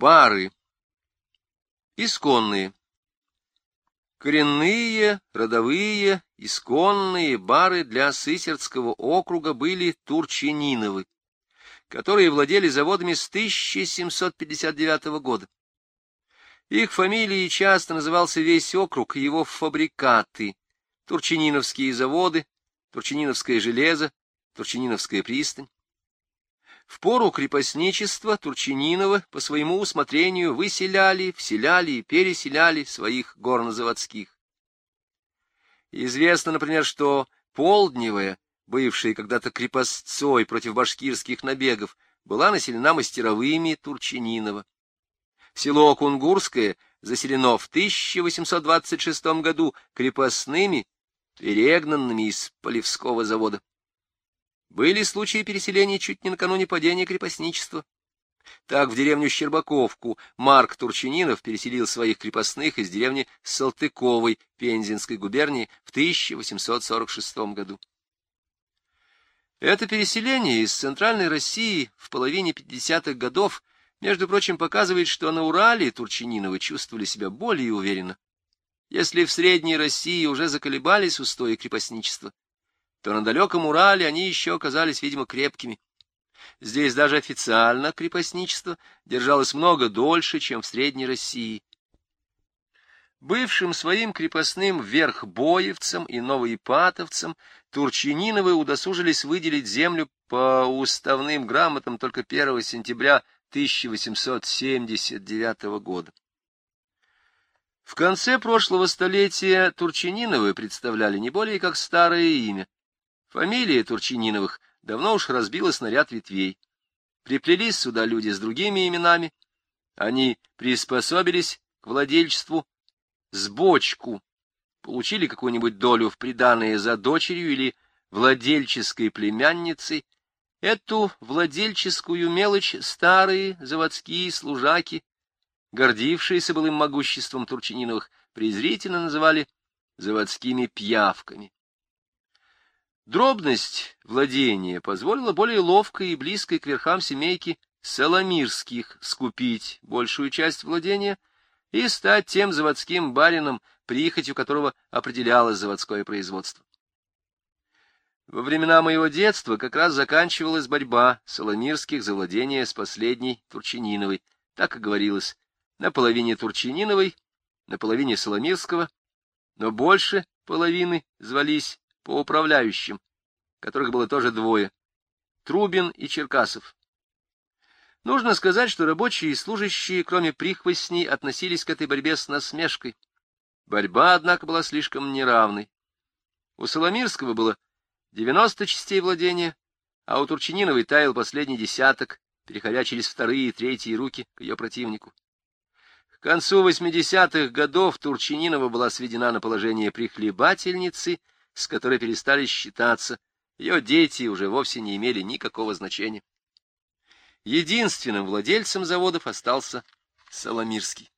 Бары. Исконные. Коренные, родовые, исконные бары для Сысердского округа были Турчининовы, которые владели заводами с 1759 года. Их фамилией часто назывался весь округ, его фабрикаты, Турчининовские заводы, Турчининовское железо, Турчининовская пристань. В пору крепостничества Турчининова по своему усмотрению выселяли, вселяли и переселяли своих горнозаводских. Известно, например, что Полдневая, бывшая когда-то крепостцой против башкирских набегов, была населена мастеровыми Турчининова. Село Кунгурское заселено в 1826 году крепостными, перегнанными из Полевского завода. Были случаи переселения чуть не накануне падения крепостничества. Так в деревню Щербаковку Марк Турчининов переселил своих крепостных из деревни Салтыковой Пензенской губернии в 1846 году. Это переселение из Центральной России в половине 50-х годов, между прочим, показывает, что на Урале Турчининовы чувствовали себя более уверенно. Если в Средней России уже заколебались устои крепостничества, то на далеком Урале они еще оказались, видимо, крепкими. Здесь даже официально крепостничество держалось много дольше, чем в Средней России. Бывшим своим крепостным верхбоевцам и новоипатовцам Турчининовы удосужились выделить землю по уставным грамотам только 1 сентября 1879 года. В конце прошлого столетия Турчининовы представляли не более как старое имя. Фамилия Турчининовых давно уж разбилась на ряд ветвей. Приплелись сюда люди с другими именами. Они приспособились к владельчеству с бочку, получили какую-нибудь долю в приданое за дочерью или владельческой племянницей. Эту владельческую мелочь старые заводские служаки, гордившиеся былым могуществом Турчининовых, презрительно называли заводскими пьявками. Дробность владения позволила более ловкой и близкой к верхам семейки Соломирских скупить большую часть владения и стать тем заводским барином, прихотью которого определялось заводское производство. Во времена моего детства как раз заканчивалась борьба Соломирских за владение с последней Турчининовой, так и говорилось, на половине Турчининовой, на половине Соломирского, но больше половины звались по управляющим, которых было тоже двое — Трубин и Черкасов. Нужно сказать, что рабочие и служащие, кроме прихвостней, относились к этой борьбе с насмешкой. Борьба, однако, была слишком неравной. У Соломирского было 90 частей владения, а у Турчининовой таял последний десяток, переходя через вторые и третьи руки к ее противнику. К концу 80-х годов Турчининова была сведена на положение прихлебательницы — с которой перестали считаться, ее дети уже вовсе не имели никакого значения. Единственным владельцем заводов остался Соломирский.